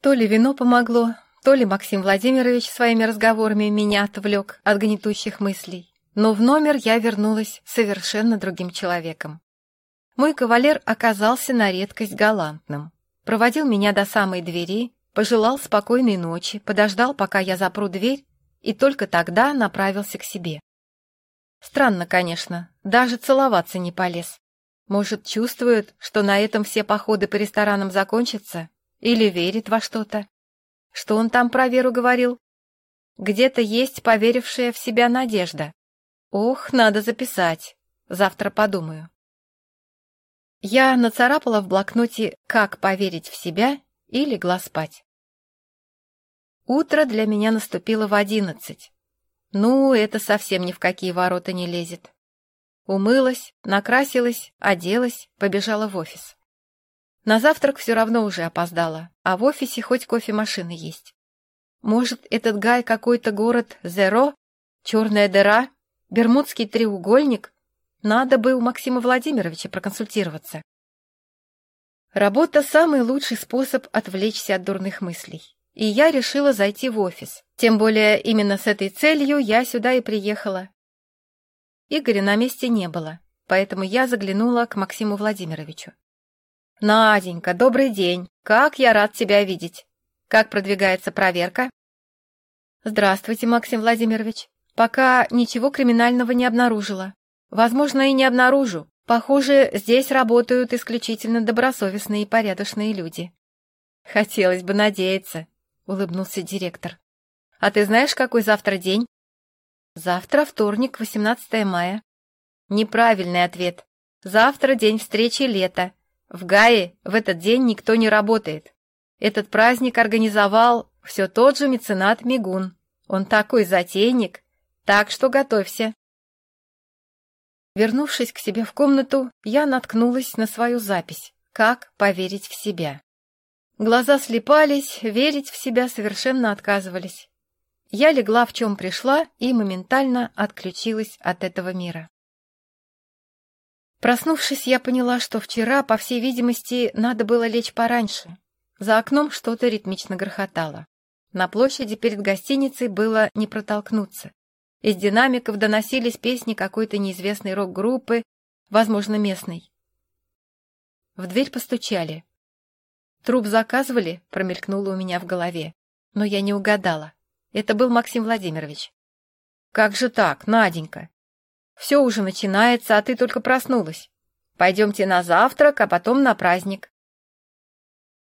То ли вино помогло, то ли Максим Владимирович своими разговорами меня отвлек от гнетущих мыслей. Но в номер я вернулась совершенно другим человеком. Мой кавалер оказался на редкость галантным. Проводил меня до самой двери, пожелал спокойной ночи, подождал, пока я запру дверь, и только тогда направился к себе. Странно, конечно, даже целоваться не полез. Может, чувствует, что на этом все походы по ресторанам закончатся? Или верит во что-то? Что он там про Веру говорил? Где-то есть поверившая в себя надежда. Ох, надо записать. Завтра подумаю. Я нацарапала в блокноте «Как поверить в себя» и легла спать. Утро для меня наступило в одиннадцать. Ну, это совсем ни в какие ворота не лезет. Умылась, накрасилась, оделась, побежала в офис. На завтрак все равно уже опоздала, а в офисе хоть кофемашина есть. Может, этот Гай какой-то город Зеро? Черная дыра? Бермудский треугольник? Надо бы у Максима Владимировича проконсультироваться. Работа – самый лучший способ отвлечься от дурных мыслей и я решила зайти в офис. Тем более именно с этой целью я сюда и приехала. Игоря на месте не было, поэтому я заглянула к Максиму Владимировичу. «Наденька, добрый день! Как я рад тебя видеть! Как продвигается проверка?» «Здравствуйте, Максим Владимирович. Пока ничего криминального не обнаружила. Возможно, и не обнаружу. Похоже, здесь работают исключительно добросовестные и порядочные люди». «Хотелось бы надеяться», улыбнулся директор. А ты знаешь, какой завтра день? Завтра вторник, 18 мая. Неправильный ответ. Завтра день встречи лета. В Гае в этот день никто не работает. Этот праздник организовал все тот же меценат Мигун. Он такой затейник, так что готовься. Вернувшись к себе в комнату, я наткнулась на свою запись «Как поверить в себя». Глаза слепались, верить в себя совершенно отказывались. Я легла в чем пришла и моментально отключилась от этого мира. Проснувшись, я поняла, что вчера, по всей видимости, надо было лечь пораньше. За окном что-то ритмично грохотало. На площади перед гостиницей было не протолкнуться. Из динамиков доносились песни какой-то неизвестной рок-группы, возможно, местной. В дверь постучали. «Труп заказывали?» — промелькнуло у меня в голове. Но я не угадала. Это был Максим Владимирович. «Как же так, Наденька? Все уже начинается, а ты только проснулась. Пойдемте на завтрак, а потом на праздник».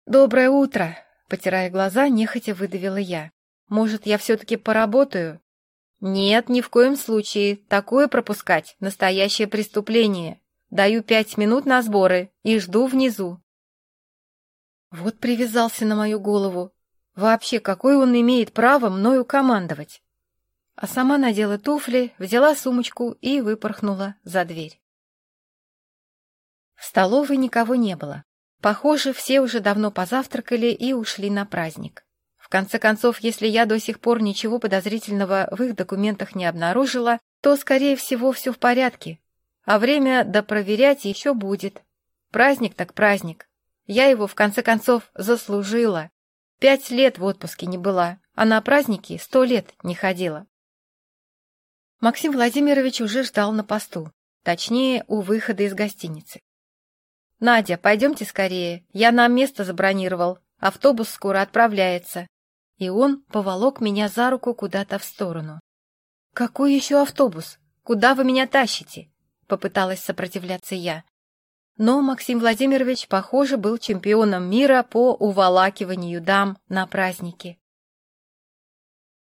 «Доброе утро!» — потирая глаза, нехотя выдавила я. «Может, я все-таки поработаю?» «Нет, ни в коем случае. Такое пропускать — настоящее преступление. Даю пять минут на сборы и жду внизу. Вот привязался на мою голову. Вообще, какое он имеет право мною командовать? А сама надела туфли, взяла сумочку и выпорхнула за дверь. В столовой никого не было. Похоже, все уже давно позавтракали и ушли на праздник. В конце концов, если я до сих пор ничего подозрительного в их документах не обнаружила, то, скорее всего, все в порядке. А время допроверять еще будет. Праздник так праздник. Я его, в конце концов, заслужила. Пять лет в отпуске не была, а на праздники сто лет не ходила. Максим Владимирович уже ждал на посту, точнее, у выхода из гостиницы. «Надя, пойдемте скорее, я нам место забронировал, автобус скоро отправляется». И он поволок меня за руку куда-то в сторону. «Какой еще автобус? Куда вы меня тащите?» Попыталась сопротивляться я, но Максим Владимирович, похоже, был чемпионом мира по уволакиванию дам на праздники.